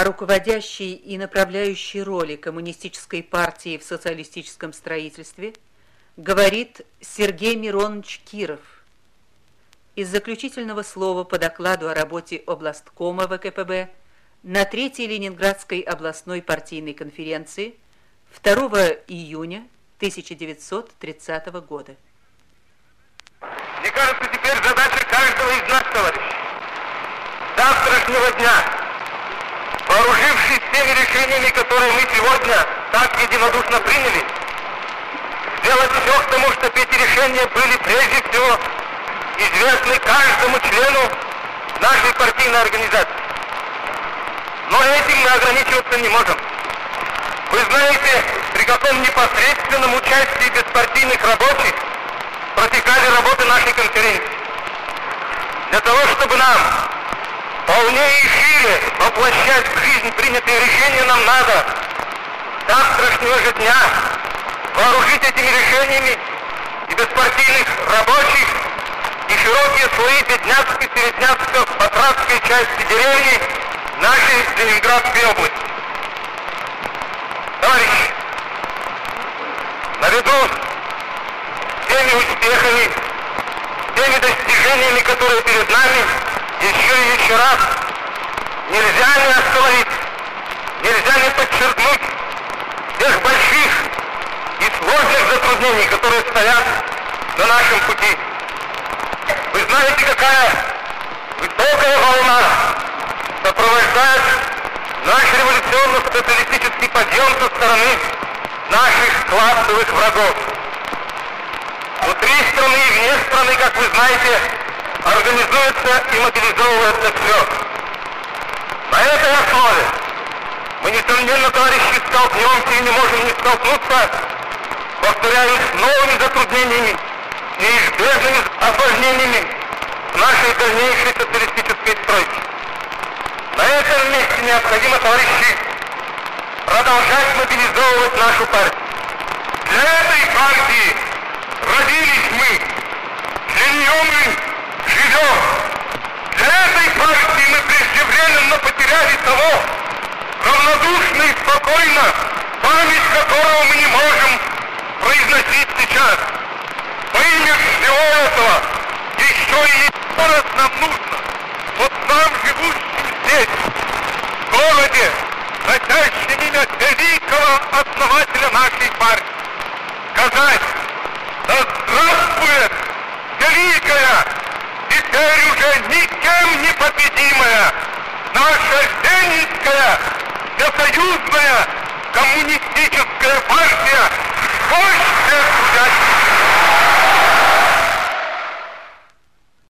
о руководящей и направляющей роли коммунистической партии в социалистическом строительстве говорит Сергей Миронович Киров. Из заключительного слова по докладу о работе областкома ВКПБ на Третьей Ленинградской областной партийной конференции 2 июня 1930 года. Мне кажется, теперь задача каждого из нас, товарищи, завтрашнего дня решениями, которые мы сегодня так единодушно приняли, сделать все к тому, чтобы эти решения были прежде всего известны каждому члену нашей партийной организации. Но этим мы ограничиваться не можем. Вы знаете, при каком непосредственном участии беспартийных рабочих протекали работы нашей конференции. Для того, чтобы нам полнее и шире воплощать в жизнь принятые решения нам надо завтрашнего же дня вооружить этими решениями и беспартийных рабочих, и широкие слои Бедняцко-Середняцко-Патратской части деревни нашей Ленинградской области. Товарищи, наряду с теми успехами, теми достижениями, которые перед нами, еще и еще раз нельзя не остановить, нельзя не подчеркнуть тех больших и сложных затруднений, которые стоят на нашем пути. Вы знаете, какая высокая волна сопровождает наш революционно-социалистический подъем со стороны наших классовых врагов. Внутри страны и вне страны, как вы знаете, организуется и мобилизовывается все. На этой основе мы, несомненно, товарищи, столкнемся и не можем не столкнуться, повторяю, с новыми затруднениями, неизбежными осложнениями нашей дальнейшей социалистической стройке. На этом месте необходимо, товарищи, продолжать мобилизовывать нашу партию. Для этой партии родились мы, для нее мы живем. Для этой партии мы преждевременно потеряли того, равнодушно и спокойно, память которого мы не можем произносить сейчас. Во имя всего этого еще и раз нам нужно, вот нам, живущим здесь, в городе, носящим имя великого основателя нашей партии, сказать, да здравствует великая теперь уже никем не победимая наша Ленинская Союзная коммунистическая партия. Сколько